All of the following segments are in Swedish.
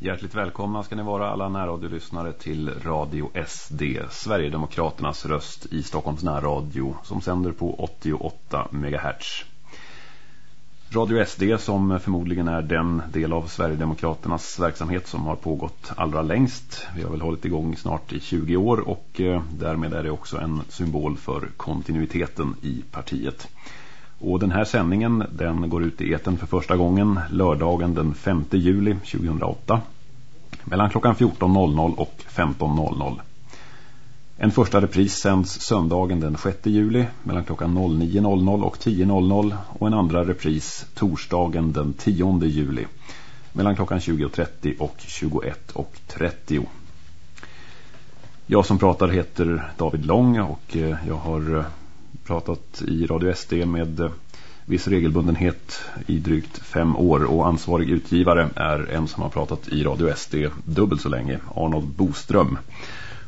Hjärtligt välkomna ska ni vara alla närradiolyssnare till Radio SD, Sverigedemokraternas röst i Stockholms närradio som sänder på 88 MHz. Radio SD som förmodligen är den del av Sverigedemokraternas verksamhet som har pågått allra längst. Vi har väl hållit igång snart i 20 år och eh, därmed är det också en symbol för kontinuiteten i partiet. Och den här sändningen den går ut i eten för första gången lördagen den 5 juli 2008 mellan klockan 14.00 och 15.00. En första repris sänds söndagen den 6 juli mellan klockan 09.00 och 10.00 och en andra repris torsdagen den 10 juli mellan klockan 20.30 och 21.30. Jag som pratar heter David Lång och eh, jag har eh, pratat i Radio SD med eh, viss regelbundenhet i drygt fem år och ansvarig utgivare är en som har pratat i Radio SD dubbelt så länge, Arnold Boström.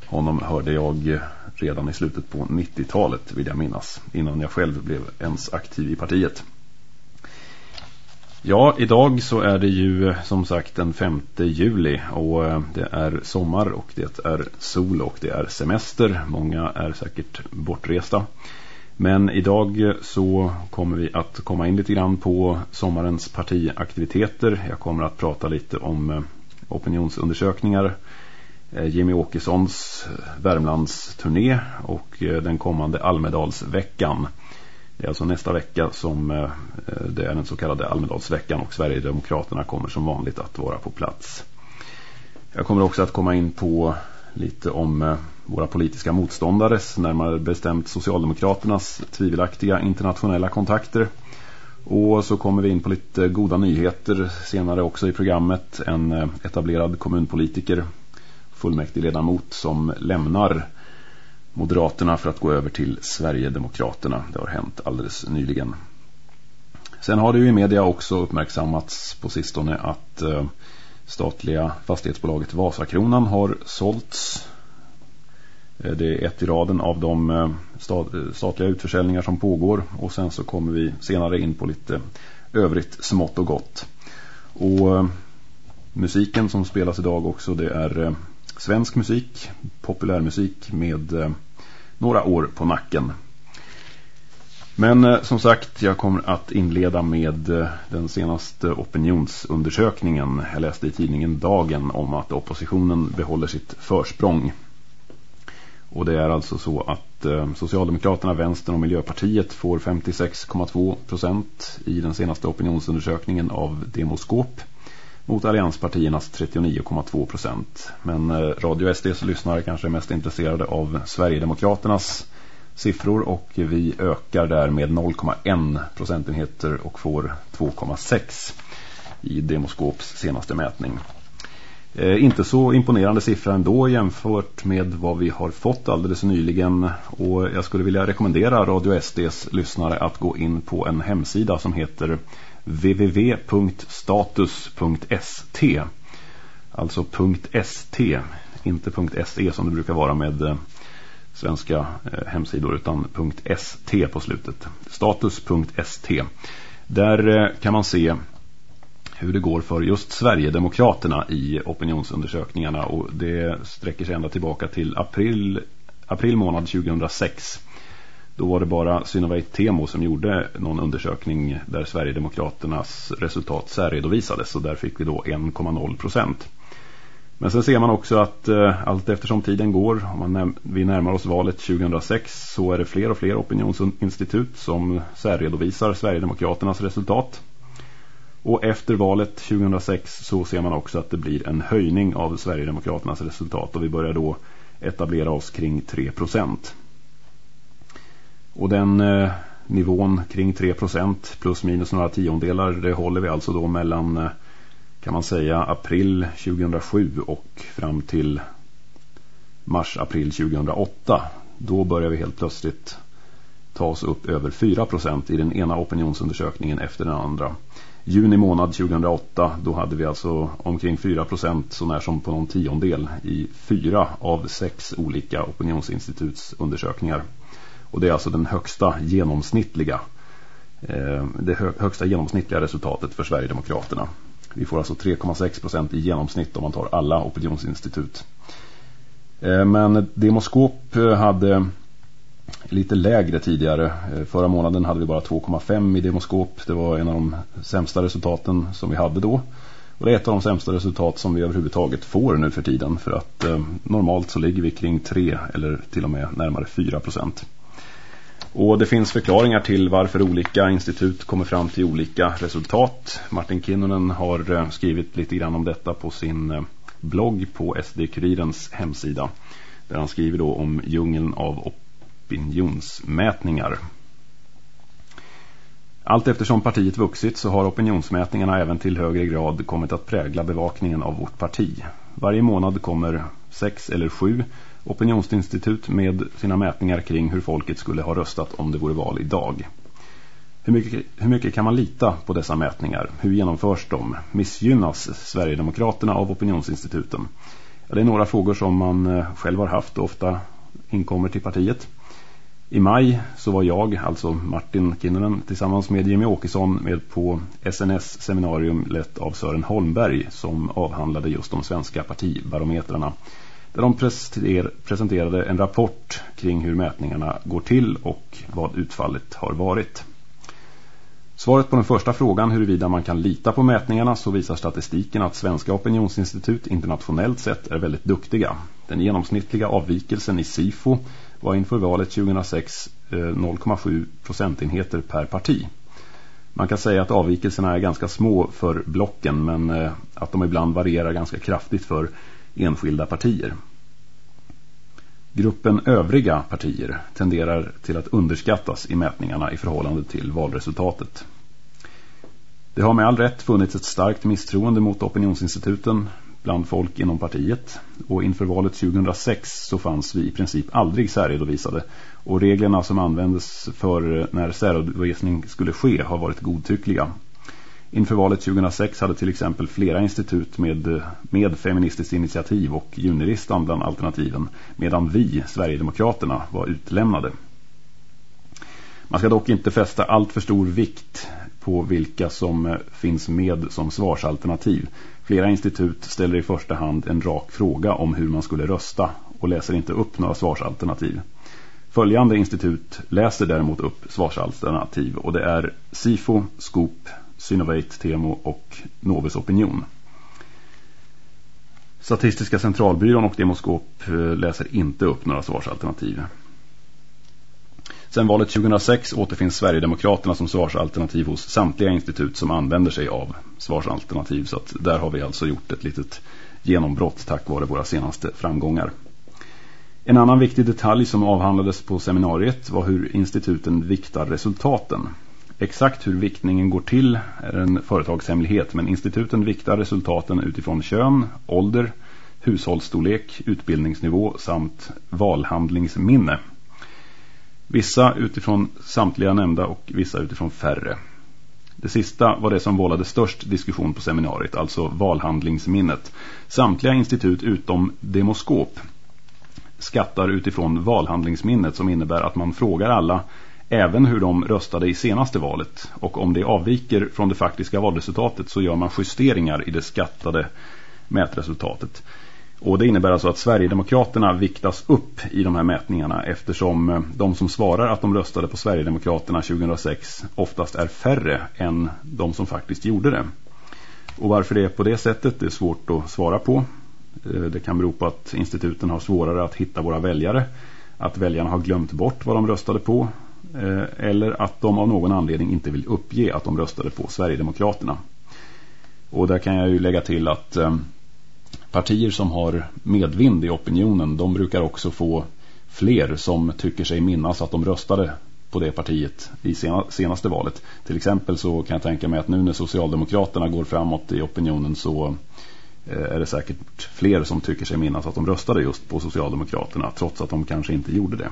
Honom hörde jag eh, redan i slutet på 90-talet vill jag minnas, innan jag själv blev ens aktiv i partiet. Ja, idag så är det ju eh, som sagt den 5 juli och det är sommar och det är sol och det är semester. Många är säkert bortresta. Men idag så kommer vi att komma in lite grann på sommarens partiaktiviteter. Jag kommer att prata lite om eh, opinionsundersökningar, eh, Jimmy Åkessons eh, Värmlands turné och den kommande Almedalsveckan. Det är alltså nästa vecka som det är den så kallade Almedalsveckan och Sverigedemokraterna kommer som vanligt att vara på plats. Jag kommer också att komma in på lite om våra politiska motståndares, närmare bestämt Socialdemokraternas tvivelaktiga internationella kontakter. Och så kommer vi in på lite goda nyheter senare också i programmet. En eh, etablerad kommunpolitiker, fullmäktigeledamot som lämnar Moderaterna för att gå över till Sverigedemokraterna. Det har hänt alldeles nyligen. Sen har det ju i media också uppmärksammats på sistone att eh, statliga fastighetsbolaget Vasakronan har sålts Eh, det är ett i raden av de eh, statliga utförsäljningar som pågår och sen så kommer vi senare in på lite övrigt smått och gott. Och eh, musiken som spelas idag också det är svensk musik, populärmusik med några år på nacken. Men som sagt, jag kommer att inleda med den senaste opinionsundersökningen. Jag läste i tidningen Dagen om att oppositionen behåller sitt försprång. Och det är alltså så att eh, Socialdemokraterna, Vänstern och Miljöpartiet får 56,2 procent i den senaste opinionsundersökningen av Demoskop mot allianspartiernas 39,2 procent. Men eh, Radio SDs lyssnare kanske är mest intresserade av Sverigedemokraternas siffror och vi ökar där med 0,1 procentenheter och får 2,6 i Demoskops senaste mätning. Eh, inte så imponerande siffra ändå jämfört med vad vi har fått alldeles nyligen. Och jag skulle vilja rekommendera Radio SDs lyssnare att gå in på en hemsida som heter www.status.st alltså .st inte .se som det brukar vara med eh, svenska eh, hemsidor utan .st på slutet. Status.st där eh, kan man se hur det går för just Sverigedemokraterna i opinionsundersökningarna och det sträcker sig ända tillbaka till april, april månad 2006. Då var det bara Synovate Temo som gjorde någon undersökning där Sverigedemokraternas resultat särredovisades och där fick vi då 1,0 procent. Men sen ser man också att eh, allt eftersom tiden går, om man vi närmar oss valet 2006 så är det fler och fler opinionsinstitut som särredovisar Sverigedemokraternas resultat. Och efter valet 2006 så ser man också att det blir en höjning av Sverigedemokraternas resultat och vi börjar då etablera oss kring 3%. Och den eh, nivån kring 3% plus minus några tiondelar det håller vi alltså då mellan eh, kan man säga april 2007 och fram till mars-april 2008. Då börjar vi helt plötsligt ta oss upp över 4% i den ena opinionsundersökningen efter den andra juni månad 2008 då hade vi alltså omkring 4% sånär som på någon tiondel i fyra av sex olika opinionsinstituts undersökningar. Och det är alltså den högsta genomsnittliga eh, det högsta genomsnittliga resultatet för Sverigedemokraterna. Vi får alltså 3,6 procent i genomsnitt om man tar alla opinionsinstitut. Eh, men Demoskop eh, hade lite lägre tidigare. Eh, förra månaden hade vi bara 2,5 i Demoskop. Det var en av de sämsta resultaten som vi hade då. Och det är ett av de sämsta resultat som vi överhuvudtaget får nu för tiden. För att eh, normalt så ligger vi kring 3 eller till och med närmare 4 procent. Och det finns förklaringar till varför olika institut kommer fram till olika resultat. Martin Kinnunen har eh, skrivit lite grann om detta på sin eh, blogg på SD-kurirens hemsida. Där han skriver då om djungeln av opinionsmätningar. Allt eftersom partiet vuxit så har opinionsmätningarna även till högre grad kommit att prägla bevakningen av vårt parti. Varje månad kommer sex eller sju opinionsinstitut med sina mätningar kring hur folket skulle ha röstat om det vore val idag. Hur mycket, hur mycket kan man lita på dessa mätningar? Hur genomförs de? Missgynnas Sverigedemokraterna av opinionsinstituten? Ja, det är några frågor som man eh, själv har haft och ofta inkommer till partiet. I maj så var jag, alltså Martin Kinnunen, tillsammans med Jimmy Åkesson med på SNS-seminarium lett av Sören Holmberg som avhandlade just de svenska partibarometrarna. Där de presenterade en rapport kring hur mätningarna går till och vad utfallet har varit. Svaret på den första frågan huruvida man kan lita på mätningarna så visar statistiken att svenska opinionsinstitut internationellt sett är väldigt duktiga. Den genomsnittliga avvikelsen i SIFO var inför valet 2006 0,7 eh, procentenheter per parti. Man kan säga att avvikelserna är ganska små för blocken men eh, att de ibland varierar ganska kraftigt för enskilda partier. Gruppen övriga partier tenderar till att underskattas i mätningarna i förhållande till valresultatet. Det har med all rätt funnits ett starkt misstroende mot opinionsinstituten bland folk inom partiet och inför valet 2006 så fanns vi i princip aldrig särredovisade och reglerna som användes för när särredovisning skulle ske har varit godtyckliga. Inför valet 2006 hade till exempel flera institut med, med feministiskt initiativ och junilistan bland alternativen medan vi, Sverigedemokraterna, var utlämnade. Man ska dock inte fästa allt för stor vikt på vilka som finns med som svarsalternativ. Flera institut ställer i första hand en rak fråga om hur man skulle rösta och läser inte upp några svarsalternativ. Följande institut läser däremot upp svarsalternativ och det är SIFO, SCOP, Synovate, Temo och Novus Opinion. Statistiska centralbyrån och Demoskop eh, läser inte upp några svarsalternativ. Sen valet 2006 återfinns Sverigedemokraterna som svarsalternativ hos samtliga institut som använder sig av svarsalternativ. Så att där har vi alltså gjort ett litet genombrott tack vare våra senaste framgångar. En annan viktig detalj som avhandlades på seminariet var hur instituten viktar resultaten. Exakt hur viktningen går till är en företagshemlighet men instituten viktar resultaten utifrån kön, ålder, hushållsstorlek, utbildningsnivå samt valhandlingsminne. Vissa utifrån samtliga nämnda och vissa utifrån färre. Det sista var det som vållade störst diskussion på seminariet, alltså valhandlingsminnet. Samtliga institut utom Demoskop skattar utifrån valhandlingsminnet som innebär att man frågar alla även hur de röstade i senaste valet. Och om det avviker från det faktiska valresultatet så gör man justeringar i det skattade mätresultatet. Och det innebär alltså att Sverigedemokraterna viktas upp i de här mätningarna eftersom eh, de som svarar att de röstade på Sverigedemokraterna 2006 oftast är färre än de som faktiskt gjorde det. Och varför det är på det sättet det är svårt att svara på. Eh, det kan bero på att instituten har svårare att hitta våra väljare, att väljarna har glömt bort vad de röstade på eh, eller att de av någon anledning inte vill uppge att de röstade på Sverigedemokraterna. Och där kan jag ju lägga till att partier som har medvind i opinionen de brukar också få fler som tycker sig minnas att de röstade på det partiet i senaste valet. Till exempel så kan jag tänka mig att nu när Socialdemokraterna går framåt i opinionen så eh, är det säkert fler som tycker sig minnas att de röstade just på Socialdemokraterna trots att de kanske inte gjorde det.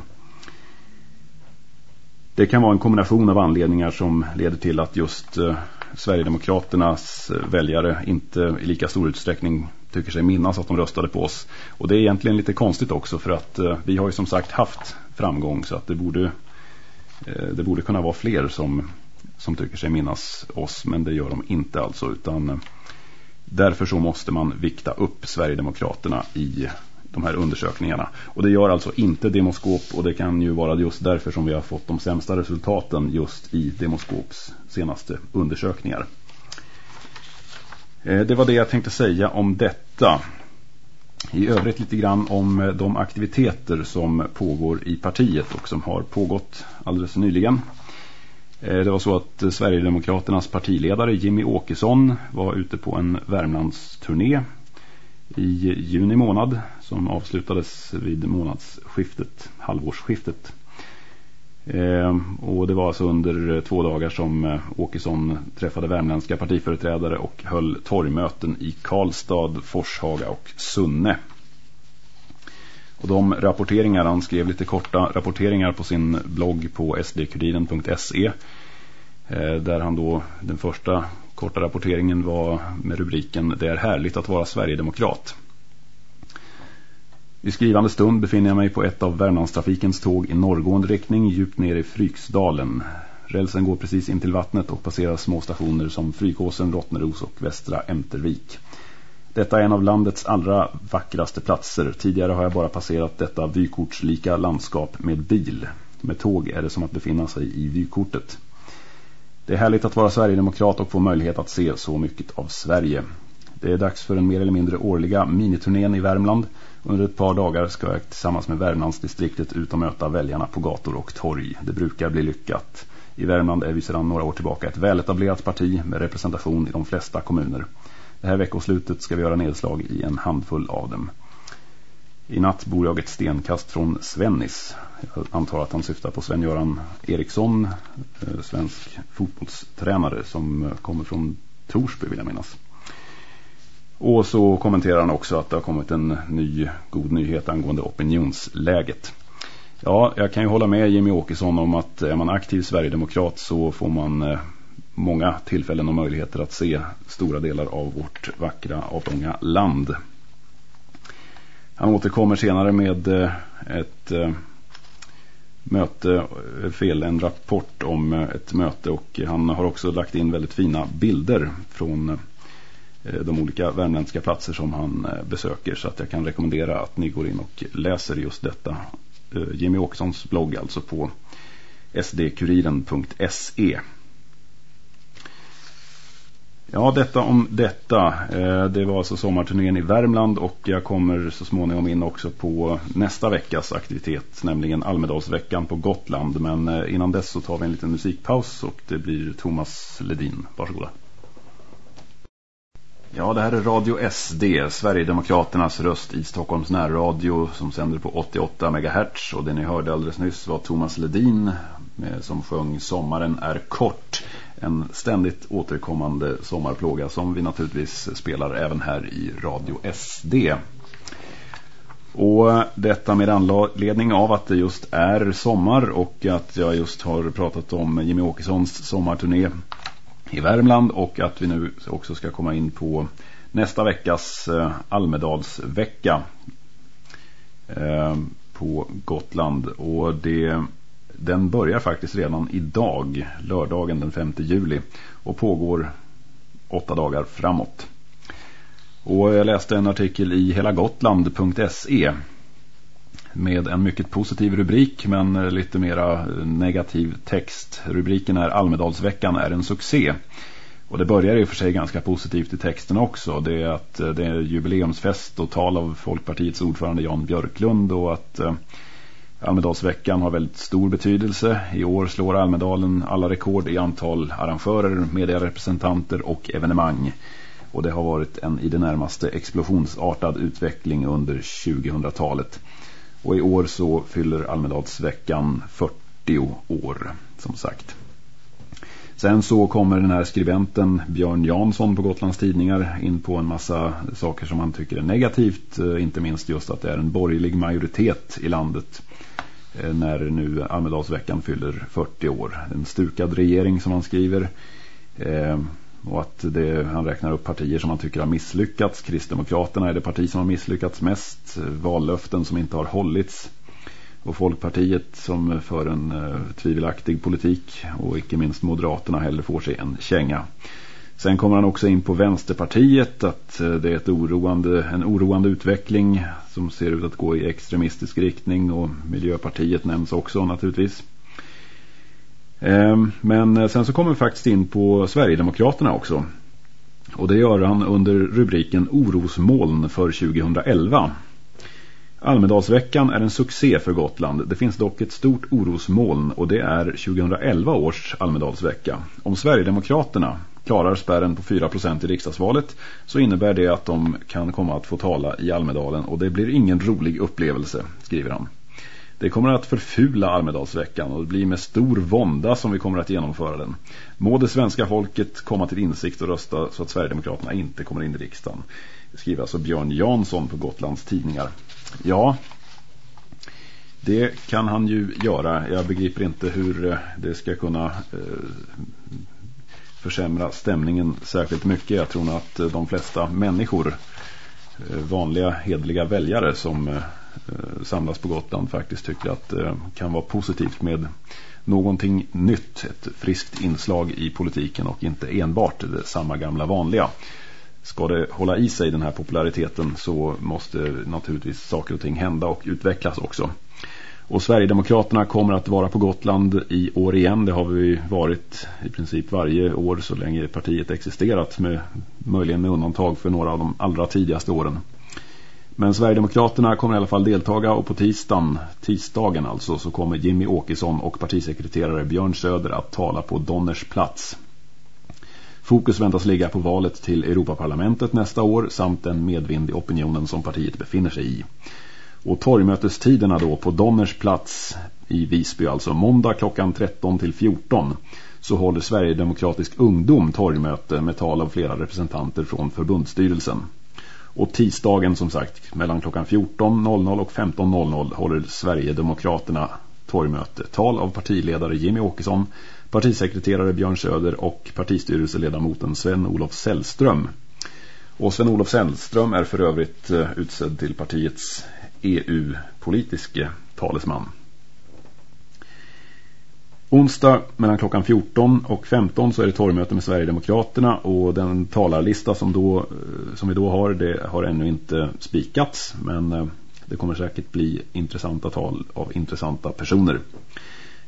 Det kan vara en kombination av anledningar som leder till att just eh, Sverigedemokraternas eh, väljare inte i lika stor utsträckning tycker sig minnas att de röstade på oss. Och det är egentligen lite konstigt också för att eh, vi har ju som sagt haft framgång så att det borde, eh, det borde kunna vara fler som, som tycker sig minnas oss men det gör de inte alltså utan eh, Därför så måste man vikta upp Sverigedemokraterna i de här undersökningarna. Och det gör alltså inte Demoskop och det kan ju vara just därför som vi har fått de sämsta resultaten just i Demoskops senaste undersökningar. Eh, det var det jag tänkte säga om detta. I övrigt lite grann om eh, de aktiviteter som pågår i partiet och som har pågått alldeles nyligen. Eh, det var så att Sverigedemokraternas partiledare Jimmy Åkesson var ute på en Värmlandsturné i juni månad som avslutades vid månadsskiftet, halvårsskiftet. Eh, och det var alltså under eh, två dagar som eh, Åkesson träffade värmländska partiföreträdare och höll torgmöten i Karlstad, Forshaga och Sunne. Och de rapporteringar, han skrev lite korta rapporteringar på sin blogg på sdkuriren.se eh, där han då, den första korta rapporteringen var med rubriken Det är härligt att vara Sverigedemokrat. I skrivande stund befinner jag mig på ett av Värmlandstrafikens tåg i norrgående riktning djupt ner i Fryksdalen. Rälsen går precis in till vattnet och passerar små stationer som Frykåsen, Rottneros och Västra Ämtervik. Detta är en av landets allra vackraste platser. Tidigare har jag bara passerat detta vykortslika landskap med bil. Med tåg är det som att befinna sig i vykortet. Det är härligt att vara Sverigedemokrat och få möjlighet att se så mycket av Sverige. Det är dags för den mer eller mindre årliga miniturnén i Värmland. Under ett par dagar ska jag tillsammans med Värmlandsdistriktet ut och möta väljarna på gator och torg. Det brukar bli lyckat. I Värmland är vi sedan några år tillbaka ett väletablerat parti med representation i de flesta kommuner. Det här veckoslutet ska vi göra nedslag i en handfull av dem. I natt bor jag ett stenkast från Svennis. Jag antar att han syftar på Sven-Göran Eriksson, eh, svensk fotbollstränare som kommer från Torsby vill jag minnas. Och så kommenterar han också att det har kommit en ny god nyhet angående opinionsläget. Ja, jag kan ju hålla med Jimmy Åkesson om att är man aktiv Sverigedemokrat så får man eh, många tillfällen och möjligheter att se stora delar av vårt vackra avlånga land. Han återkommer senare med eh, ett eh, möte, fel, en rapport om ett möte och han har också lagt in väldigt fina bilder från Eh, de olika värmländska platser som han eh, besöker så att jag kan rekommendera att ni går in och läser just detta. Eh, Jimmy Åkessons blogg alltså på sdkuriren.se Ja, detta om detta. Det var alltså sommarturnén i Värmland och jag kommer så småningom in också på nästa veckas aktivitet, nämligen Almedalsveckan på Gotland. Men innan dess så tar vi en liten musikpaus och det blir Thomas Ledin. Varsågoda. Ja, det här är Radio SD, Sverigedemokraternas röst i Stockholms närradio som sänder på 88 MHz. Och det ni hörde alldeles nyss var Thomas Ledin som sjöng Sommaren är kort. En ständigt återkommande sommarplåga som vi naturligtvis spelar även här i Radio SD. Och detta med anledning av att det just är sommar och att jag just har pratat om Jimmy Åkessons sommarturné i Värmland och att vi nu också ska komma in på nästa veckas eh, Almedalsvecka eh, på Gotland och det, den börjar faktiskt redan idag, lördagen den 5 juli och pågår åtta dagar framåt. Och jag läste en artikel i helagotland.se med en mycket positiv rubrik men lite mera negativ text. Rubriken är Almedalsveckan är en succé. Och det börjar i och för sig ganska positivt i texten också. Det är att eh, det är jubileumsfest och tal av Folkpartiets ordförande Jan Björklund och att eh, Almedalsveckan har väldigt stor betydelse. I år slår Almedalen alla rekord i antal arrangörer, medierepresentanter och evenemang. Och det har varit en i det närmaste explosionsartad utveckling under 2000-talet. Och i år så fyller Almedalsveckan 40 år, som sagt. Sen så kommer den här skribenten Björn Jansson på Gotlands tidningar in på en massa saker som han tycker är negativt. Eh, inte minst just att det är en borgerlig majoritet i landet eh, när nu Almedalsveckan fyller 40 år. En stukad regering som han skriver. Eh, och att det, han räknar upp partier som han tycker har misslyckats. Kristdemokraterna är det parti som har misslyckats mest. Vallöften som inte har hållits. Och Folkpartiet som för en eh, tvivelaktig politik. Och icke minst Moderaterna heller får sig en känga. Sen kommer han också in på Vänsterpartiet att eh, det är ett oroande, en oroande utveckling som ser ut att gå i extremistisk riktning och Miljöpartiet nämns också naturligtvis. Ehm, men eh, sen så kommer vi faktiskt in på Sverigedemokraterna också. Och det gör han under rubriken Orosmoln för 2011. Almedalsveckan är en succé för Gotland. Det finns dock ett stort orosmoln och det är 2011 års Almedalsvecka. Om Sverigedemokraterna klarar spärren på 4% i riksdagsvalet så innebär det att de kan komma att få tala i Almedalen och det blir ingen rolig upplevelse, skriver han. Det kommer att förfula Almedalsveckan och det blir med stor vånda som vi kommer att genomföra den. Må det svenska folket komma till insikt och rösta så att Sverigedemokraterna inte kommer in i riksdagen. Det skriver alltså Björn Jansson på Gotlands tidningar. Ja, det kan han ju göra. Jag begriper inte hur eh, det ska kunna eh, försämra stämningen särskilt mycket. Jag tror att eh, de flesta människor, vanliga hedliga väljare som Eh, samlas på Gotland faktiskt tycker att det kan vara positivt med någonting nytt, ett friskt inslag i politiken och inte enbart det samma gamla vanliga. Ska det hålla i sig den här populariteten så måste naturligtvis saker och ting hända och utvecklas också. Och Sverigedemokraterna kommer att vara på Gotland i år igen. Det har vi varit i princip varje år så länge partiet existerat. Med, möjligen med undantag för några av de allra tidigaste åren. Men Sverigedemokraterna kommer i alla fall deltaga och på tisdagen, tisdagen alltså, så kommer Jimmy Åkesson och partisekreterare Björn Söder att tala på Donners plats. Fokus väntas ligga på valet till Europaparlamentet nästa år samt den medvind i opinionen som partiet befinner sig i. Och torgmötestiderna då på Donners plats i Visby, alltså måndag klockan 13 till 14 så håller Sverigedemokratisk ungdom torgmöte med tal av flera representanter från förbundsstyrelsen. Och tisdagen som sagt mellan klockan 14.00 och 15.00 håller Sverigedemokraterna torgmöte. Tal av partiledare Jimmy Åkesson, partisekreterare Björn Söder och partistyrelseledamoten Sven-Olof Sällström. Och Sven-Olof Sällström är för övrigt eh, utsedd till partiets EU-politiske talesman. Onsdag mellan klockan 14 och 15 så är det torgmöte med Sverigedemokraterna och den talarlista som, då, eh, som vi då har det har ännu inte spikats men eh, det kommer säkert bli intressanta tal av intressanta personer.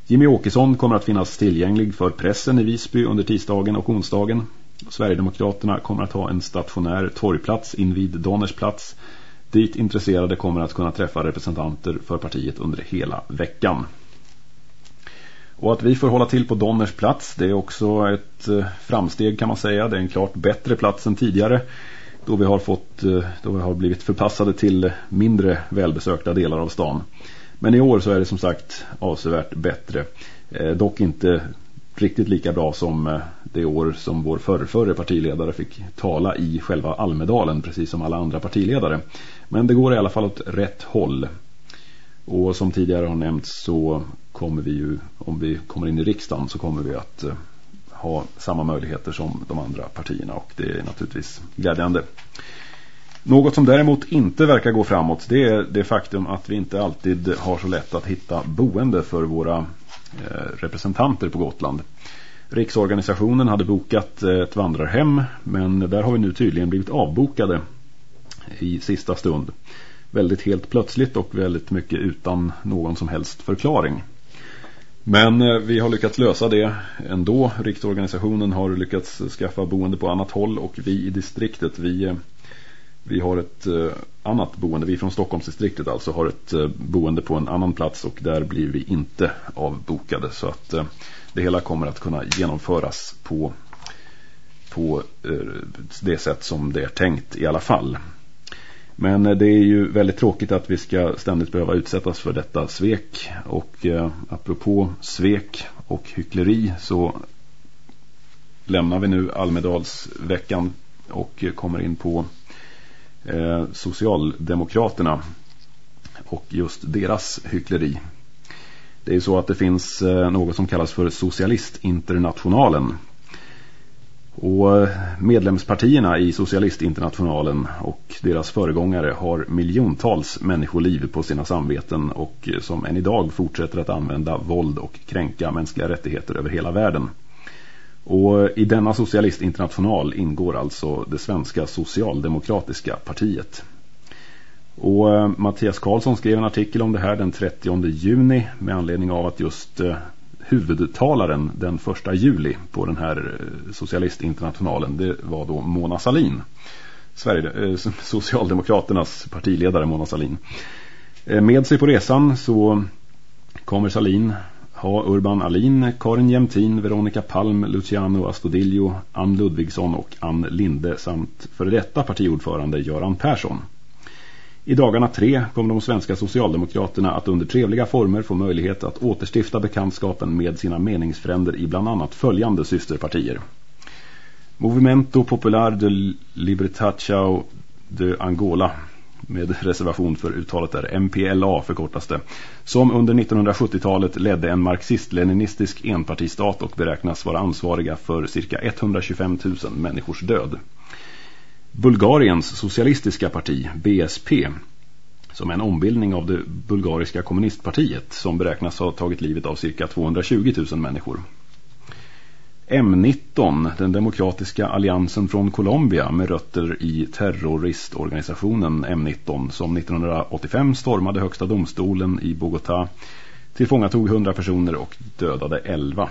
Jimmy Åkesson kommer att finnas tillgänglig för pressen i Visby under tisdagen och onsdagen. Sverigedemokraterna kommer att ha en stationär torgplats invid Donners plats dit intresserade kommer att kunna träffa representanter för partiet under hela veckan. Och att vi får hålla till på Donners plats det är också ett eh, framsteg kan man säga. Det är en klart bättre plats än tidigare då vi har, fått, eh, då vi har blivit förpassade till mindre välbesökta delar av stan. Men i år så är det som sagt avsevärt bättre. Eh, dock inte riktigt lika bra som eh, det år som vår förrförre partiledare fick tala i själva Almedalen precis som alla andra partiledare. Men det går i alla fall åt rätt håll. Och som tidigare har nämnts så kommer vi ju, om vi kommer in i riksdagen så kommer vi att eh, ha samma möjligheter som de andra partierna och det är naturligtvis glädjande. Något som däremot inte verkar gå framåt det är det faktum att vi inte alltid har så lätt att hitta boende för våra eh, representanter på Gotland. Riksorganisationen hade bokat eh, ett vandrarhem men där har vi nu tydligen blivit avbokade i sista stund. Väldigt helt plötsligt och väldigt mycket utan någon som helst förklaring. Men eh, vi har lyckats lösa det ändå. Riksorganisationen har lyckats skaffa boende på annat håll och vi i distriktet, vi, eh, vi har ett eh, annat boende. Vi från Stockholmsdistriktet alltså har ett boende på en annan plats och där blir vi inte avbokade. Så att det hela kommer att kunna genomföras på, på det sätt som det är tänkt i alla fall. Men eh, det är ju väldigt tråkigt att vi ska ständigt behöva utsättas för detta svek. Och eh, apropå svek och hyckleri så lämnar vi nu Almedalsveckan och kommer in på eh, Socialdemokraterna och just deras hyckleri. Det är ju så att det finns eh, något som kallas för Socialistinternationalen och eh, medlemspartierna i Socialistinternationalen och deras föregångare har miljontals människoliv på sina samveten och eh, som än idag fortsätter att använda våld och kränka mänskliga rättigheter över hela världen. Och eh, i denna socialistinternational ingår alltså det svenska socialdemokratiska partiet. Och Mattias Karlsson skrev en artikel om det här den 30 juni med anledning av att just huvudtalaren den första juli på den här eh, socialistinternationalen det var då Mona Salin. Sverige, eh, Socialdemokraternas partiledare Mona Salin. Eh, med sig på resan så kommer Salin ha Urban Alin, Karin Jämtin, Veronica Palm, Luciano Astudillo, Ann Ludvigsson och Ann Linde samt före detta partiordförande Göran Persson. I dagarna tre kommer de svenska socialdemokraterna att under trevliga former få möjlighet att återstifta bekantskapen med sina meningsfränder i bland annat följande systerpartier. Movimento Popular de Libertachao de Angola med reservation för uttalet där MPLA förkortas det, som under 1970-talet ledde en marxist-leninistisk enpartistat och beräknas vara ansvariga för cirka 125 000 människors död. Bulgariens socialistiska parti, BSP, som är en ombildning av det bulgariska kommunistpartiet som beräknas ha tagit livet av cirka 220 000 människor. M19, den demokratiska alliansen från Colombia med rötter i terroristorganisationen M19 som 1985 stormade högsta domstolen i Bogotá tillfångatog 100 personer och dödade 11.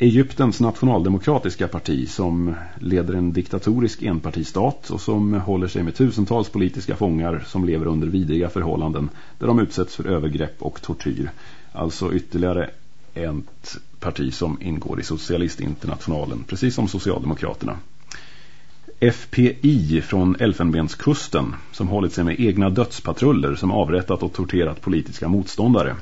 Egyptens nationaldemokratiska parti som leder en diktatorisk enpartistat och som håller sig med tusentals politiska fångar som lever under vidriga förhållanden där de utsätts för övergrepp och tortyr. Alltså ytterligare ett parti som ingår i socialistinternationalen, precis som Socialdemokraterna. FPI från Elfenbenskusten som hållit sig med egna dödspatruller som avrättat och torterat politiska motståndare.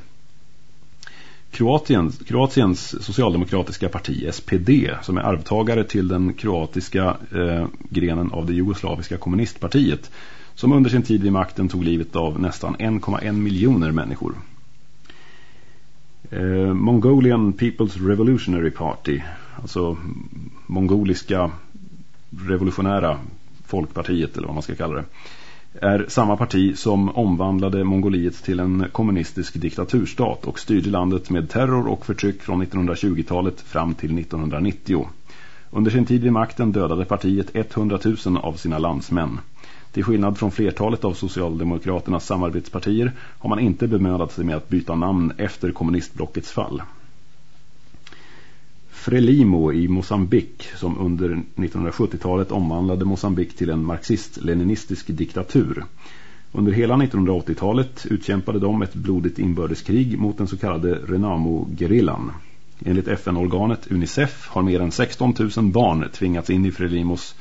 Kroatiens, Kroatiens socialdemokratiska parti SPD som är arvtagare till den kroatiska eh, grenen av det jugoslaviska kommunistpartiet som under sin tid vid makten tog livet av nästan 1,1 miljoner människor. Eh, Mongolian People's Revolutionary Party, alltså mongoliska revolutionära folkpartiet eller vad man ska kalla det, är samma parti som omvandlade Mongoliet till en kommunistisk diktaturstat och styrde landet med terror och förtryck från 1920-talet fram till 1990. Under sin tid vid makten dödade partiet 100 000 av sina landsmän. Till skillnad från flertalet av Socialdemokraternas samarbetspartier har man inte bemödat sig med att byta namn efter kommunistblockets fall. Frelimo i Mosambik som under 1970-talet omvandlade Mosambik till en marxist-leninistisk diktatur. Under hela 1980-talet utkämpade de ett blodigt inbördeskrig mot den så kallade Renamo-gerillan. Enligt FN-organet UNICEF har mer än 16 000 barn tvingats in i Frelimos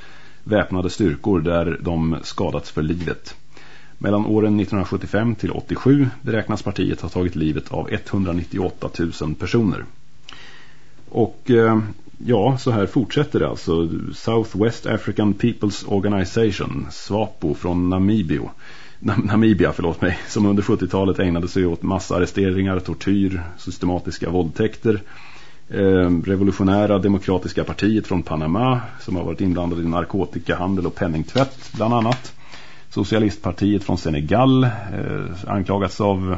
väpnade styrkor där de skadats för livet. Mellan åren 1975 till 87 beräknas partiet ha tagit livet av 198 000 personer. Och eh, ja, så här fortsätter det alltså. Southwest African People's Organization, SWAPO från Namibio. Namibia, förlåt mig, som under 70-talet ägnade sig åt massarresteringar, tortyr, systematiska våldtäkter- eh, revolutionära demokratiska partiet från Panama som har varit inblandade i narkotikahandel och penningtvätt bland annat. Socialistpartiet från Senegal eh, anklagats av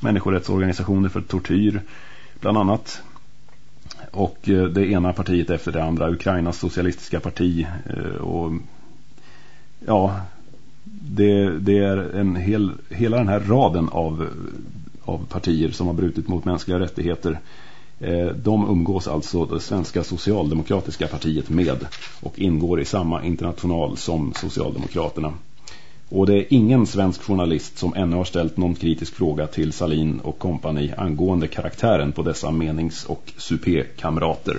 människorättsorganisationer för tortyr bland annat. Och eh, det ena partiet efter det andra, Ukrainas socialistiska parti eh, och ja, det, det är en hel, hela den här raden av, av partier som har brutit mot mänskliga rättigheter eh, de umgås alltså det svenska socialdemokratiska partiet med och ingår i samma international som Socialdemokraterna. Och det är ingen svensk journalist som ännu har ställt någon kritisk fråga till Salin och kompani angående karaktären på dessa menings- och supé-kamrater.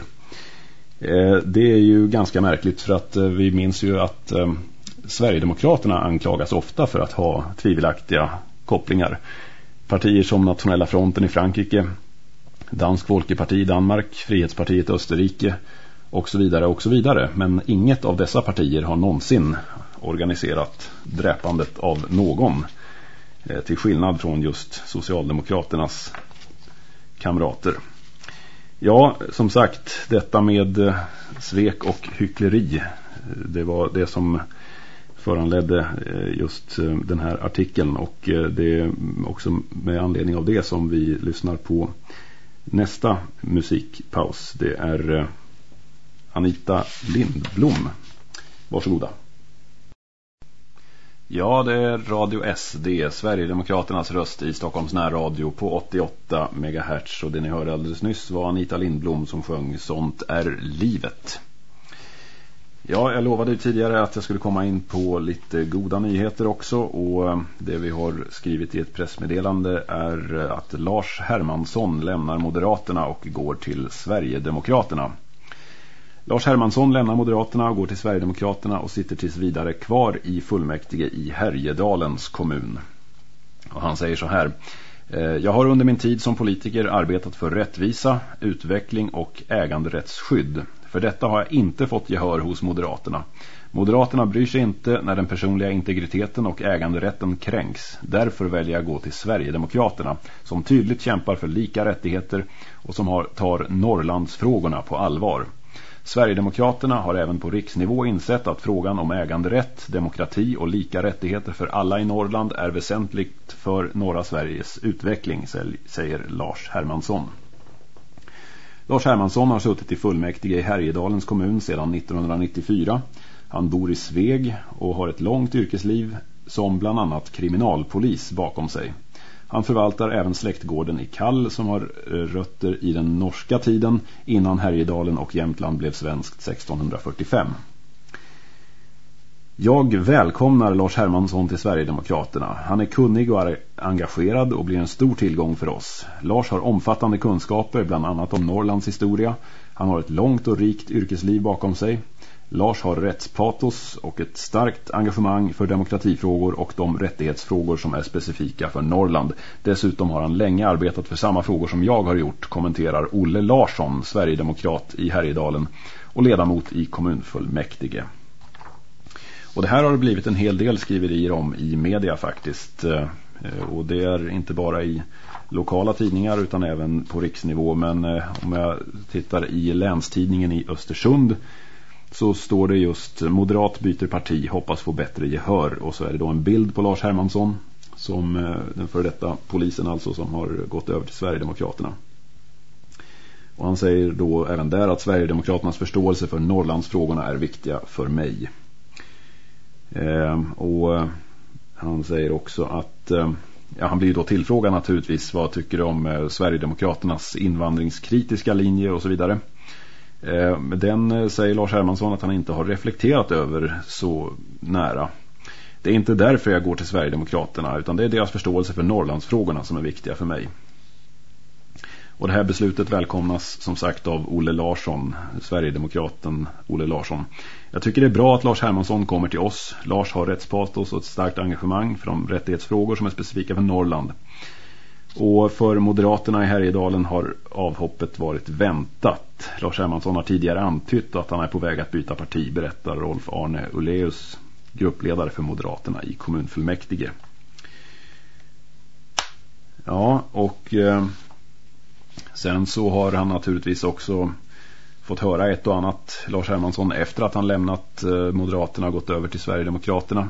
Eh, det är ju ganska märkligt för att eh, vi minns ju att eh, Sverigedemokraterna anklagas ofta för att ha tvivelaktiga kopplingar. Partier som Nationella fronten i Frankrike Dansk Folkeparti i Danmark, Frihetspartiet i Österrike och så vidare och så vidare. Men inget av dessa partier har någonsin organiserat dräpandet av någon eh, till skillnad från just Socialdemokraternas kamrater. Ja, som sagt, detta med eh, svek och hyckleri, eh, det var det som föranledde just den här artikeln och det är också med anledning av det som vi lyssnar på Nästa musikpaus det är Anita Lindblom. Varsågoda. Ja, det är Radio SD, Sverigedemokraternas röst i Stockholms närradio på 88 MHz. Och det ni hörde alldeles nyss var Anita Lindblom som sjöng Sånt är livet. Ja, jag lovade ju tidigare att jag skulle komma in på lite goda nyheter också och eh, det vi har skrivit i ett pressmeddelande är eh, att Lars Hermansson lämnar Moderaterna och går till Sverigedemokraterna. Lars Hermansson lämnar Moderaterna och går till Sverigedemokraterna och sitter tills vidare kvar i fullmäktige i Härjedalens kommun. Och han säger så här. Eh, jag har under min tid som politiker arbetat för rättvisa, utveckling och äganderättsskydd. För detta har jag inte fått gehör hos Moderaterna. Moderaterna bryr sig inte när den personliga integriteten och äganderätten kränks. Därför väljer jag att gå till Sverigedemokraterna som tydligt kämpar för lika rättigheter och som har, tar Norrlandsfrågorna på allvar. Sverigedemokraterna har även på riksnivå insett att frågan om äganderätt, demokrati och lika rättigheter för alla i Norrland är väsentligt för norra Sveriges utveckling, säger Lars Hermansson. Lars Hermansson har suttit i fullmäktige i Härjedalens kommun sedan 1994. Han bor i Sveg och har ett långt yrkesliv som bland annat kriminalpolis bakom sig. Han förvaltar även släktgården i Kall som har eh, rötter i den norska tiden innan Härjedalen och Jämtland blev svenskt 1645. Jag välkomnar Lars Hermansson till Sverigedemokraterna. Han är kunnig och är engagerad och blir en stor tillgång för oss. Lars har omfattande kunskaper bland annat om Norrlands historia. Han har ett långt och rikt yrkesliv bakom sig. Lars har rättspatos och ett starkt engagemang för demokratifrågor och de rättighetsfrågor som är specifika för Norrland. Dessutom har han länge arbetat för samma frågor som jag har gjort, kommenterar Olle Larsson, Sverigedemokrat i Härjedalen och ledamot i kommunfullmäktige. Och det här har det blivit en hel del skriverier om i media faktiskt. Eh, och det är inte bara i lokala tidningar utan även på riksnivå. Men eh, om jag tittar i länstidningen i Östersund så står det just Moderat byter parti, hoppas få bättre gehör. Och så är det då en bild på Lars Hermansson som eh, den före detta polisen alltså som har gått över till Sverigedemokraterna. Och han säger då även där att Sverigedemokraternas förståelse för Norrlandsfrågorna är viktiga för mig. Ehm, eh, och han säger också att eh, ja, han blir då tillfrågad naturligtvis vad tycker du om eh, Sverigedemokraternas invandringskritiska linje och så vidare. Eh, den eh, säger Lars Hermansson att han inte har reflekterat över så nära. Det är inte därför jag går till Sverigedemokraterna utan det är deras förståelse för Norrlandsfrågorna som är viktiga för mig. Och det här beslutet välkomnas som sagt av Olle Larsson, Sverigedemokraten Olle Larsson. Jag tycker det är bra att Lars Hermansson kommer till oss. Lars har rättspatos och ett starkt engagemang för de rättighetsfrågor som är specifika för Norrland. Och för Moderaterna i Härjedalen har avhoppet varit väntat. Lars Hermansson har tidigare antytt att han är på väg att byta parti, berättar Rolf Arne Uleus, gruppledare för Moderaterna i kommunfullmäktige. Ja, och eh, sen så har han naturligtvis också fått höra ett och annat Lars Hermansson efter att han lämnat eh, Moderaterna och gått över till Sverigedemokraterna.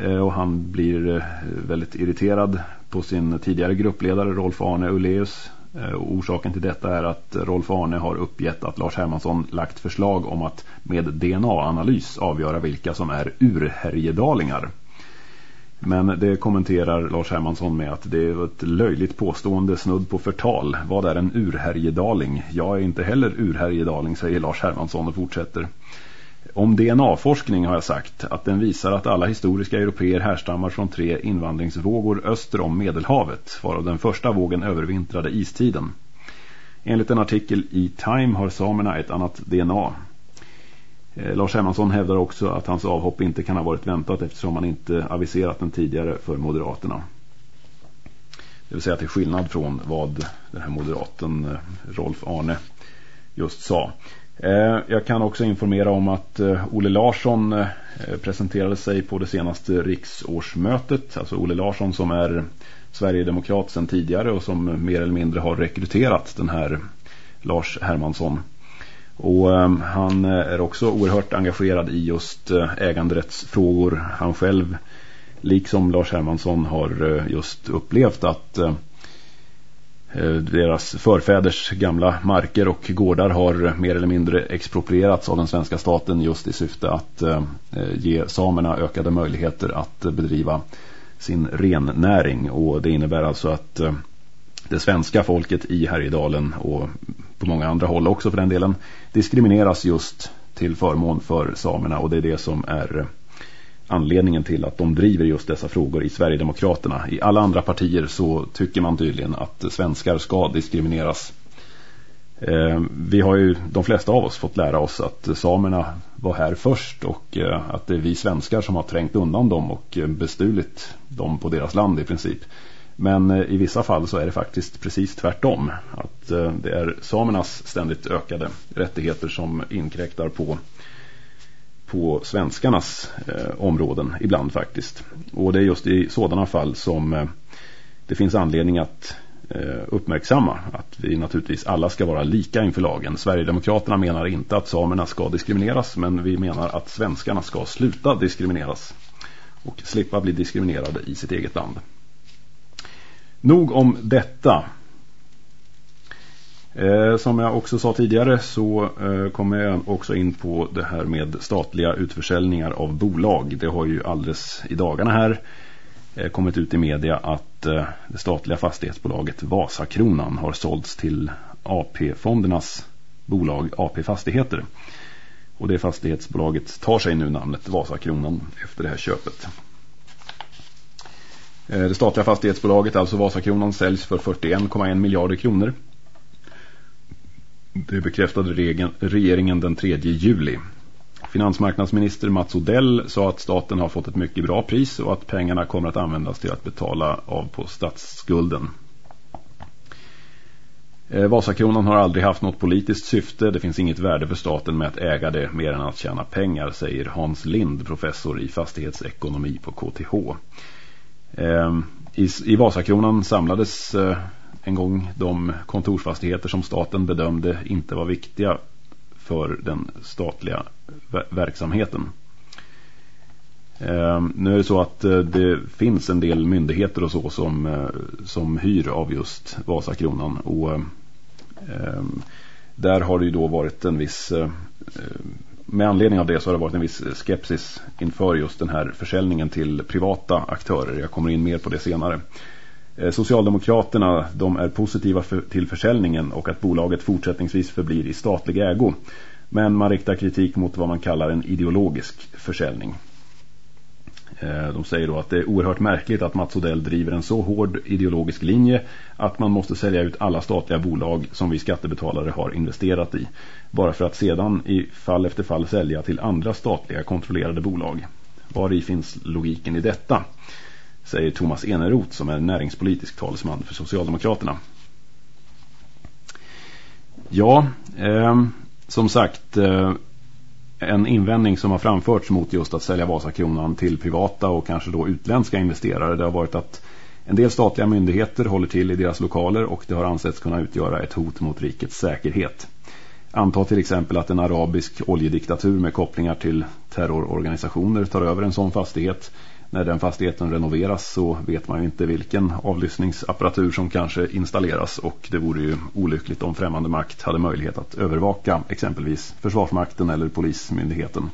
Eh, och han blir eh, väldigt irriterad på sin tidigare gruppledare Rolf Arne Ulleus. Eh, orsaken till detta är att Rolf Arne har uppgett att Lars Hermansson lagt förslag om att med DNA-analys avgöra vilka som är urhärjedalingar. Men det kommenterar Lars Hermansson med att det är ett löjligt påstående snudd på förtal. Vad är en urhärjedaling? Jag är inte heller urhärjedaling, säger Lars Hermansson och fortsätter. Om DNA-forskning har jag sagt att den visar att alla historiska europeer härstammar från tre invandringsvågor öster om Medelhavet, varav den första vågen övervintrade istiden. Enligt en artikel i Time har samerna ett annat DNA. Eh, Lars Hermansson hävdar också att hans avhopp inte kan ha varit väntat eftersom han inte aviserat den tidigare för Moderaterna. Det vill säga till skillnad från vad den här moderaten eh, Rolf Arne just sa. Eh, jag kan också informera om att eh, Olle Larsson eh, presenterade sig på det senaste riksårsmötet. Alltså Olle Larsson som är Sverigedemokrat sedan tidigare och som mer eller mindre har rekryterat den här Lars Hermansson. Och ehm, han är också oerhört engagerad i just äganderättsfrågor. Han själv, liksom Lars Hermansson, har just upplevt att Eh, deras förfäders gamla marker och gårdar har mer eller mindre exproprierats av den svenska staten just i syfte att eh, eh, ge samerna ökade möjligheter att bedriva sin rennäring. Och det innebär alltså att det svenska folket i Härjedalen och på många andra håll också för den delen diskrimineras just till förmån för samerna. Och det är det som är anledningen till att de driver just dessa frågor i Sverigedemokraterna. I alla andra partier så tycker man tydligen att svenskar ska diskrimineras. Eh, vi har ju de flesta av oss fått lära oss att samerna var här först och eh, att det är vi svenskar som har trängt undan dem och eh, bestulit dem på deras land i princip. Men i vissa fall så är det faktiskt precis tvärtom. Att det är samernas ständigt ökade rättigheter som inkräktar på, på svenskarnas eh, områden ibland faktiskt. Och det är just i sådana fall som eh, det finns anledning att eh, uppmärksamma att vi naturligtvis alla ska vara lika inför lagen. Sverigedemokraterna menar inte att samerna ska diskrimineras men vi menar att svenskarna ska sluta diskrimineras och slippa bli diskriminerade i sitt eget land. Nog om detta. Eh, som jag också sa tidigare så eh, kommer jag också in på det här med statliga utförsäljningar av bolag. Det har ju alldeles i dagarna här eh, kommit ut i media att eh, det statliga fastighetsbolaget Vasakronan har sålts till AP-fondernas bolag AP Fastigheter. Och det fastighetsbolaget tar sig nu namnet Vasakronan efter det här köpet. Eh, det statliga fastighetsbolaget, alltså Vasakronan, säljs för 41,1 miljarder kronor. Det bekräftade regeringen den 3 juli. Finansmarknadsminister Mats Odell sa att staten har fått ett mycket bra pris och att pengarna kommer att användas till att betala av på statsskulden. Eh, Vasakronan har aldrig haft något politiskt syfte. Det finns inget värde för staten med att äga det mer än att tjäna pengar, säger Hans Lind, professor i fastighetsekonomi på KTH. Eh, I, Vasakronan samlades eh, en gång de kontorsfastigheter som staten bedömde inte var viktiga för den statliga verksamheten. Ehm, nu är det så att eh, det finns en del myndigheter och så som, eh, som hyr av just Vasakronan och eh, ehm, där har det ju då varit en viss med anledning av det så har det varit en viss skepsis inför just den här försäljningen till privata aktörer. Jag kommer in mer på det senare. Eh, Socialdemokraterna de är positiva för, till försäljningen och att bolaget fortsättningsvis förblir i statlig ägo. Men man riktar kritik mot vad man kallar en ideologisk försäljning. Eh, de säger då att det är oerhört märkligt att Mats Odell driver en så hård ideologisk linje att man måste sälja ut alla statliga bolag som vi skattebetalare har investerat i. Bara för att sedan i fall efter fall sälja till andra statliga kontrollerade bolag. Var i finns logiken i detta? Säger Thomas Eneroth som är näringspolitisk talesman för Socialdemokraterna. Ja, eh, som sagt... Eh, en invändning som har framförts mot just att sälja Vasakronan till privata och kanske då utländska investerare det har varit att en del statliga myndigheter håller till i deras lokaler och det har ansetts kunna utgöra ett hot mot rikets säkerhet. Anta till exempel att en arabisk oljediktatur med kopplingar till terrororganisationer tar över en sån fastighet när den fastigheten renoveras så vet man ju inte vilken avlyssningsapparatur som kanske installeras och det vore ju olyckligt om främmande makt hade möjlighet att övervaka exempelvis Försvarsmakten eller Polismyndigheten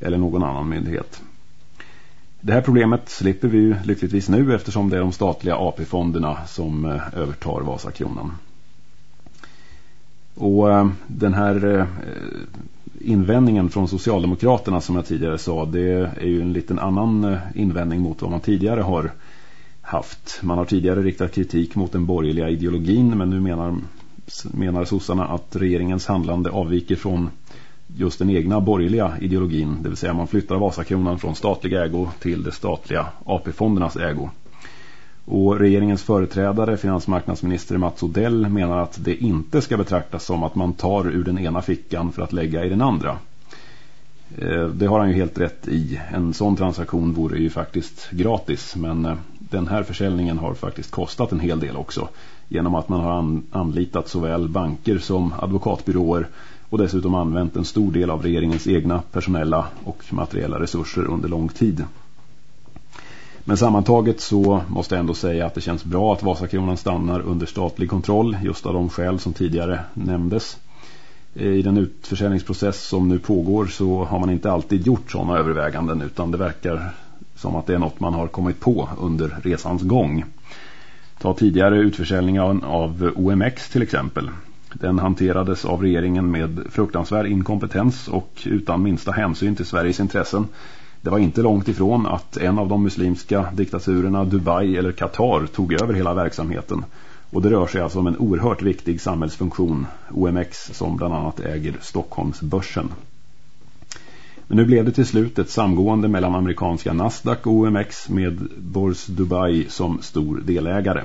eller någon annan myndighet. Det här problemet slipper vi ju lyckligtvis nu eftersom det är de statliga AP-fonderna som eh, övertar Vasakronan. Och eh, den här eh, invändningen från Socialdemokraterna som jag tidigare sa det är ju en liten annan eh, invändning mot vad man tidigare har haft. Man har tidigare riktat kritik mot den borgerliga ideologin men nu menar, menar sossarna att regeringens handlande avviker från just den egna borgerliga ideologin. Det vill säga man flyttar Vasakronan från statlig ägo till det statliga AP-fondernas ägo. Och regeringens företrädare, finansmarknadsminister Mats Odell, menar att det inte ska betraktas som att man tar ur den ena fickan för att lägga i den andra. Eh, det har han ju helt rätt i. En sån transaktion vore ju faktiskt gratis men eh, den här försäljningen har faktiskt kostat en hel del också. Genom att man har anlitat såväl banker som advokatbyråer och dessutom använt en stor del av regeringens egna personella och materiella resurser under lång tid. Men sammantaget så måste jag ändå säga att det känns bra att Vasakronan stannar under statlig kontroll just av de skäl som tidigare nämndes. Eh, I den utförsäljningsprocess som nu pågår så har man inte alltid gjort sådana överväganden utan det verkar som att det är något man har kommit på under resans gång. Ta tidigare utförsäljningen av OMX till exempel. Den hanterades av regeringen med fruktansvärd inkompetens och utan minsta hänsyn till Sveriges intressen. Det var inte långt ifrån att en av de muslimska diktaturerna Dubai eller Qatar tog över hela verksamheten. Och det rör sig alltså om en oerhört viktig samhällsfunktion, OMX, som bland annat äger Stockholmsbörsen. Men nu blev det till slut ett samgående mellan amerikanska Nasdaq och OMX med Bors Dubai som stor delägare.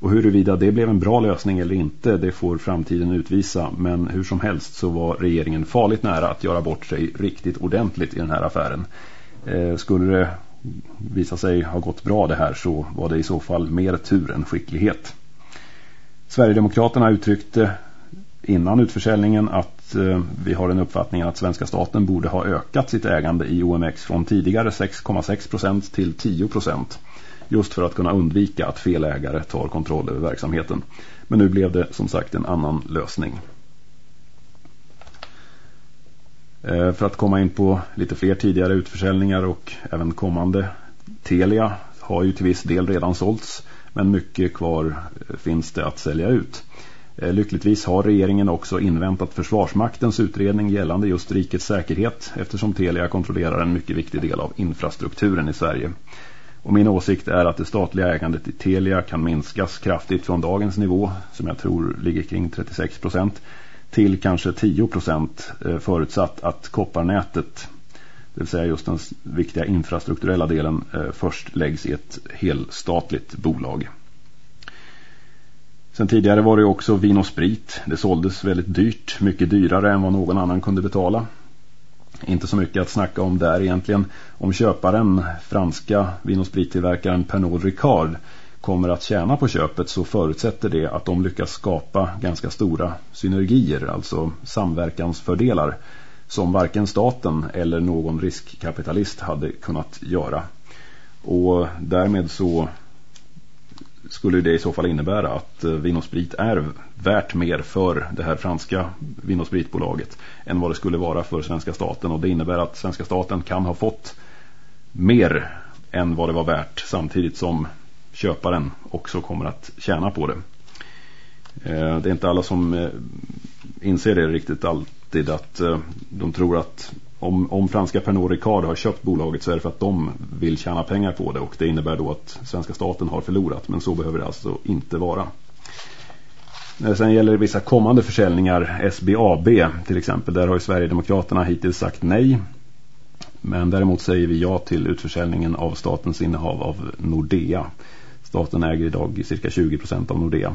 Och huruvida det blev en bra lösning eller inte, det får framtiden utvisa. Men hur som helst så var regeringen farligt nära att göra bort sig riktigt ordentligt i den här affären. Eh, skulle det visa sig ha gått bra det här så var det i så fall mer tur än skicklighet. Sverigedemokraterna uttryckte innan utförsäljningen att eh, vi har en uppfattning att svenska staten borde ha ökat sitt ägande i OMX från tidigare 6,6% till 10% just för att kunna undvika att felägare tar kontroll över verksamheten. Men nu blev det som sagt en annan lösning. Eh, för att komma in på lite fler tidigare utförsäljningar och även kommande Telia har ju till viss del redan sålts men mycket kvar eh, finns det att sälja ut. Eh, lyckligtvis har regeringen också inväntat Försvarsmaktens utredning gällande just rikets säkerhet eftersom Telia kontrollerar en mycket viktig del av infrastrukturen i Sverige. Och min åsikt är att det statliga ägandet i Telia kan minskas kraftigt från dagens nivå som jag tror ligger kring 36 procent till kanske 10 procent eh, förutsatt att kopparnätet det vill säga just den viktiga infrastrukturella delen eh, först läggs i ett helstatligt bolag. Sen tidigare var det också vin och sprit. Det såldes väldigt dyrt, mycket dyrare än vad någon annan kunde betala. Inte så mycket att snacka om där egentligen. Om köparen, franska vin- och sprittillverkaren Pernod Ricard kommer att tjäna på köpet så förutsätter det att de lyckas skapa ganska stora synergier, alltså samverkansfördelar som varken staten eller någon riskkapitalist hade kunnat göra. Och därmed så skulle det i så fall innebära att eh, Vin och Sprit är värt mer för det här franska Vin och Spritbolaget än vad det skulle vara för svenska staten. Och det innebär att svenska staten kan ha fått mer än vad det var värt samtidigt som köparen också kommer att tjäna på det. Eh, det är inte alla som eh, inser det riktigt alltid att de tror att om, om franska Pernod Ricard har köpt bolaget så är det för att de vill tjäna pengar på det och det innebär då att svenska staten har förlorat men så behöver det alltså inte vara. När det sen gäller vissa kommande försäljningar, SBAB till exempel, där har ju Sverigedemokraterna hittills sagt nej. Men däremot säger vi ja till utförsäljningen av statens innehav av Nordea. Staten äger idag cirka 20% av Nordea.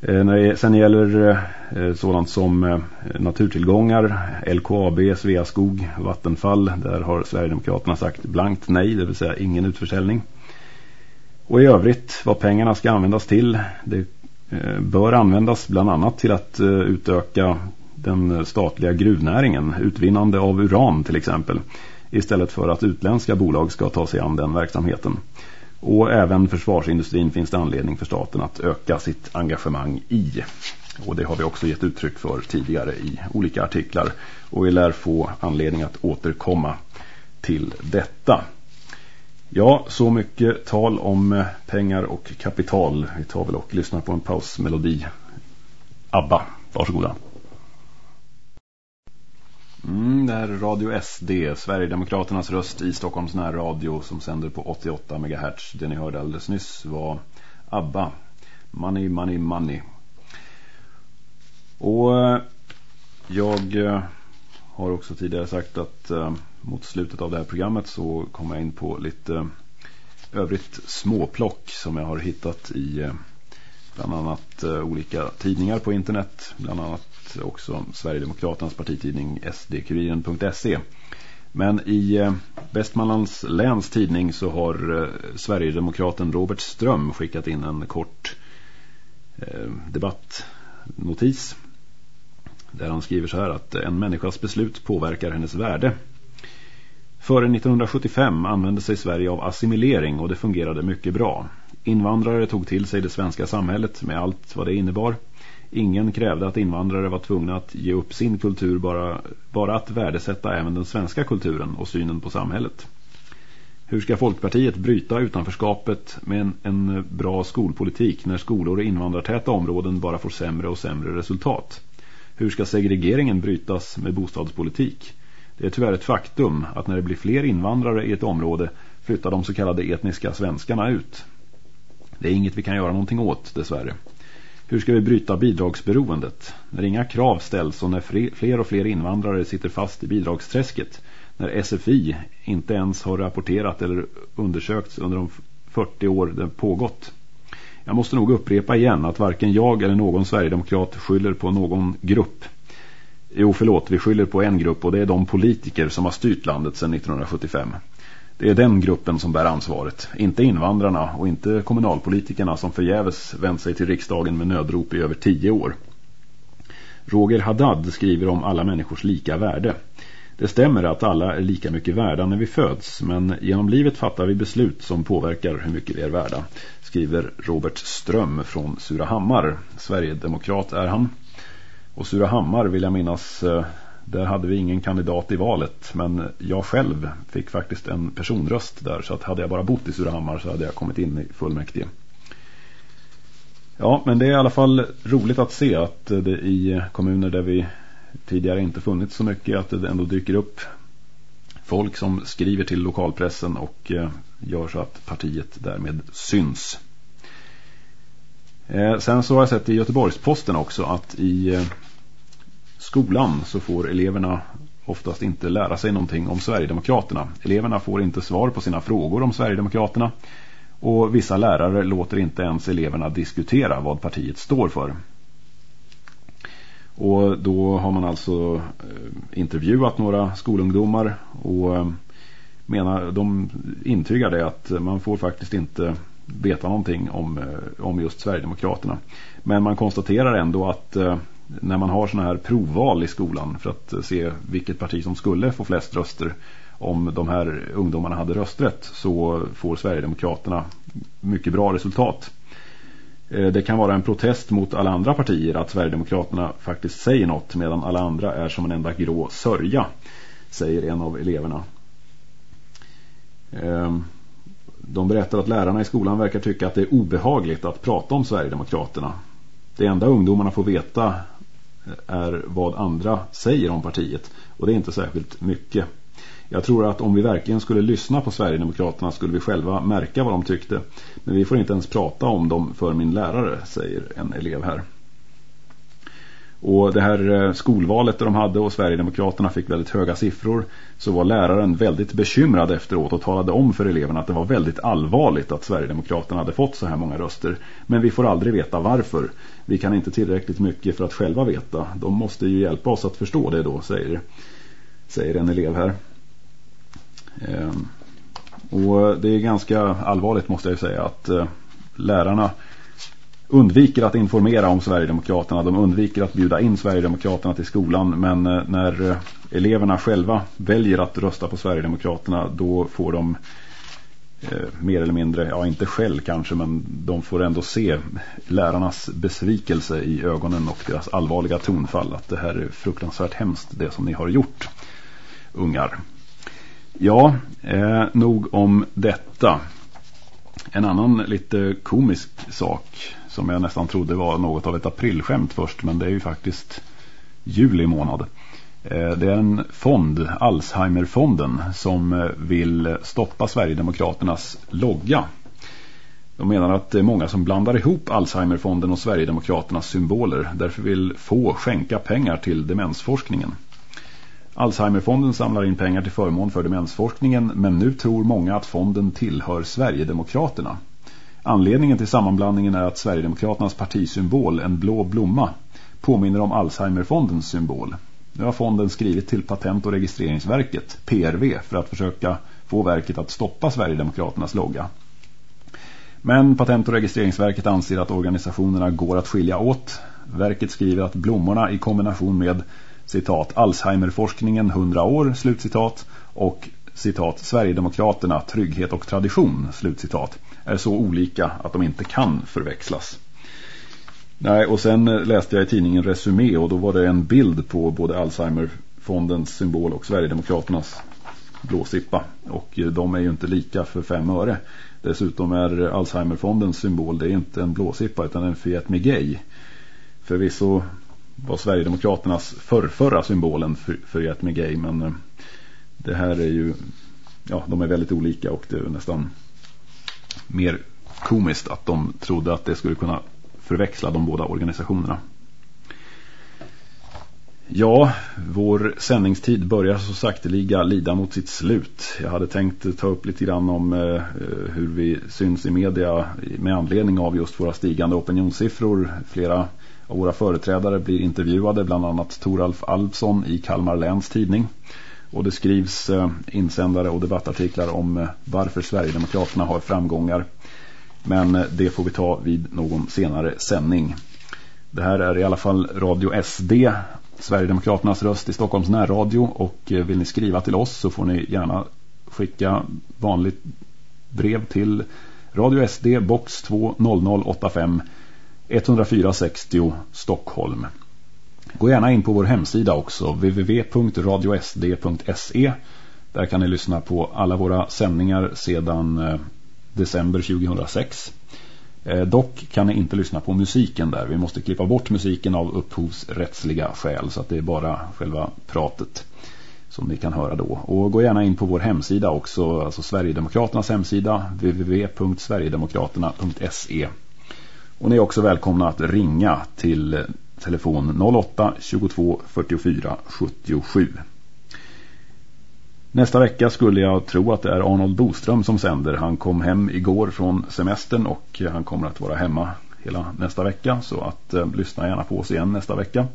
Eh, när det sen gäller eh, sådant som eh, naturtillgångar, LKAB, Sveaskog, Vattenfall, där har Sverigedemokraterna sagt blankt nej, det vill säga ingen utförsäljning. Och i övrigt, vad pengarna ska användas till, det bör användas bland annat till att utöka den statliga gruvnäringen, utvinnande av uran till exempel, istället för att utländska bolag ska ta sig an den verksamheten. Och även försvarsindustrin finns det anledning för staten att öka sitt engagemang i. Och det har vi också gett uttryck för tidigare i olika artiklar. Och vi lär få anledning att återkomma till detta. Ja, så mycket tal om eh, pengar och kapital. Vi tar väl och lyssnar på en pausmelodi. ABBA, varsågoda. Mm, det här är Radio SD, Sverigedemokraternas röst i Stockholms närradio som sänder på 88 MHz. Det ni hörde alldeles nyss var ABBA, Money, Money, Money. Och eh, jag eh, har också tidigare sagt att eh, mot slutet av det här programmet så kommer jag in på lite övrigt småplock som jag har hittat i bland annat olika tidningar på internet, bland annat också Sverigedemokraternas partitidning sdkuriren.se. Men i eh, Västmanlands läns tidning så har eh, Sverigedemokraten Robert Ström skickat in en kort eh, debattnotis där han skriver så här att en människas beslut påverkar hennes värde. Före 1975 använde sig Sverige av assimilering och det fungerade mycket bra. Invandrare tog till sig det svenska samhället med allt vad det innebar. Ingen krävde att invandrare var tvungna att ge upp sin kultur bara, bara att värdesätta även den svenska kulturen och synen på samhället. Hur ska Folkpartiet bryta utanförskapet med en, en bra skolpolitik när skolor i invandrartäta områden bara får sämre och sämre resultat? Hur ska segregeringen brytas med bostadspolitik? Det är tyvärr ett faktum att när det blir fler invandrare i ett område flyttar de så kallade etniska svenskarna ut. Det är inget vi kan göra någonting åt, dessvärre. Hur ska vi bryta bidragsberoendet? När inga krav ställs och när fler och fler invandrare sitter fast i bidragsträsket. När SFI inte ens har rapporterat eller undersökts under de 40 år det pågått. Jag måste nog upprepa igen att varken jag eller någon Sverigedemokrat skyller på någon grupp. Jo, förlåt, vi skyller på en grupp och det är de politiker som har styrt landet sedan 1975. Det är den gruppen som bär ansvaret, inte invandrarna och inte kommunalpolitikerna som förgäves vänt sig till riksdagen med nödrop i över tio år. Roger Haddad skriver om alla människors lika värde. Det stämmer att alla är lika mycket värda när vi föds, men genom livet fattar vi beslut som påverkar hur mycket vi är värda, skriver Robert Ström från Surahammar. Sverigedemokrat är han. Och Surahammar vill jag minnas eh, där hade vi ingen kandidat i valet men jag själv fick faktiskt en personröst där så att hade jag bara bott i Surahammar så hade jag kommit in i fullmäktige. Ja, men det är i alla fall roligt att se att det i kommuner där vi tidigare inte funnits så mycket att det ändå dyker upp folk som skriver till lokalpressen och eh, gör så att partiet därmed syns. Eh, sen så har jag sett i Göteborgsposten också att i eh, skolan så får eleverna oftast inte lära sig någonting om Sverigedemokraterna. Eleverna får inte svar på sina frågor om Sverigedemokraterna och vissa lärare låter inte ens eleverna diskutera vad partiet står för. Och då har man alltså eh, intervjuat några skolungdomar och eh, menar, de intygar det att man får faktiskt inte veta någonting om, eh, om just Sverigedemokraterna. Men man konstaterar ändå att när man har sådana här provval i skolan för att eh, se vilket parti som skulle få flest röster om de här ungdomarna hade rösträtt så får Sverigedemokraterna mycket bra resultat. Eh, det kan vara en protest mot alla andra partier att Sverigedemokraterna faktiskt säger något medan alla andra är som en enda grå sörja, säger en av eleverna. Ehm, de berättar att lärarna i skolan verkar tycka att det är obehagligt att prata om Sverigedemokraterna. Det enda ungdomarna får veta är vad andra säger om partiet och det är inte särskilt mycket. Jag tror att om vi verkligen skulle lyssna på Sverigedemokraterna skulle vi själva märka vad de tyckte. Men vi får inte ens prata om dem för min lärare, säger en elev här. Och det här eh, skolvalet de hade och Sverigedemokraterna fick väldigt höga siffror så var läraren väldigt bekymrad efteråt och talade om för eleverna att det var väldigt allvarligt att Sverigedemokraterna hade fått så här många röster. Men vi får aldrig veta varför. Vi kan inte tillräckligt mycket för att själva veta. De måste ju hjälpa oss att förstå det då, säger, säger en elev här. Ehm, och det är ganska allvarligt måste jag säga att eh, lärarna undviker att informera om Sverigedemokraterna. De undviker att bjuda in Sverigedemokraterna till skolan. Men eh, när eh, eleverna själva väljer att rösta på Sverigedemokraterna då får de eh, mer eller mindre, ja inte skäll kanske men de får ändå se lärarnas besvikelse i ögonen och deras allvarliga tonfall att det här är fruktansvärt hemskt det som ni har gjort ungar. Ja, eh, nog om detta. En annan lite komisk sak som jag nästan trodde var något av ett aprilskämt först men det är ju faktiskt juli månad. Eh, det är en fond, Alzheimerfonden, som eh, vill stoppa Sverigedemokraternas logga. De menar att det är många som blandar ihop Alzheimerfonden och Sverigedemokraternas symboler. Därför vill få skänka pengar till demensforskningen. Alzheimerfonden samlar in pengar till förmån för demensforskningen men nu tror många att fonden tillhör Sverigedemokraterna. Anledningen till sammanblandningen är att Sverigedemokraternas partisymbol, en blå blomma, påminner om Alzheimerfondens symbol. Nu har fonden skrivit till Patent- och registreringsverket, PRV, för att försöka få verket att stoppa Sverigedemokraternas logga. Men Patent- och registreringsverket anser att organisationerna går att skilja åt. Verket skriver att blommorna i kombination med citat Alzheimerforskningen 100 år, slutcitat, och citat, Sverigedemokraterna, trygghet och tradition, slutcitat, är så olika att de inte kan förväxlas. Nej, och sen eh, läste jag i tidningen Resumé och då var det en bild på både Alzheimerfondens symbol och Sverigedemokraternas blåsippa. Och eh, de är ju inte lika för fem öre. Dessutom är Alzheimerfondens symbol, det är inte en blåsippa utan en Fiat Migay. Förvisso var Sverigedemokraternas förrförra symbolen för, Fiat Migay men eh, det här är ju, ja de är väldigt olika och det är nästan mer komiskt att de trodde att det skulle kunna förväxla de båda organisationerna. Ja, vår sändningstid börjar så sakteliga lida mot sitt slut. Jag hade tänkt ta upp lite grann om eh, eh hur vi syns i media med anledning av just våra stigande opinionssiffror. Flera av våra företrädare blir intervjuade, bland annat Toralf Alfsson i Kalmar läns tidning. Och det skrivs eh, insändare och debattartiklar om eh, varför Sverigedemokraterna har framgångar. Men eh, det får vi ta vid någon senare sändning. Det här är i alla fall Radio SD, Sverigedemokraternas röst i Stockholms närradio. Och vill ni skriva till oss så får ni gärna skicka vanligt brev till Radio SD, box 20085 10460 Stockholm. Gå gärna in på vår hemsida också, www.radiosd.se. Där kan ni lyssna på alla våra sändningar sedan eh, december 2006. Eh, dock kan ni inte lyssna på musiken där. Vi måste klippa bort musiken av upphovsrättsliga skäl så att det är bara själva pratet som ni kan höra då. Och gå gärna in på vår hemsida också, alltså Sverigedemokraternas hemsida www.sverigedemokraterna.se och ni är också välkomna att ringa till telefon 08 22 44 77. Nästa vecka skulle jag tro att det är Arnold Boström som sänder. Han kom hem igår från semestern och han kommer att vara hemma hela nästa vecka. Så att eh, lyssna gärna på oss igen nästa vecka.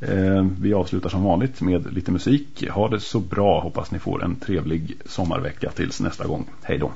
Eh, vi avslutar som vanligt med lite musik. Ha det så bra. Hoppas ni får en trevlig sommarvecka tills nästa gång. Hej då!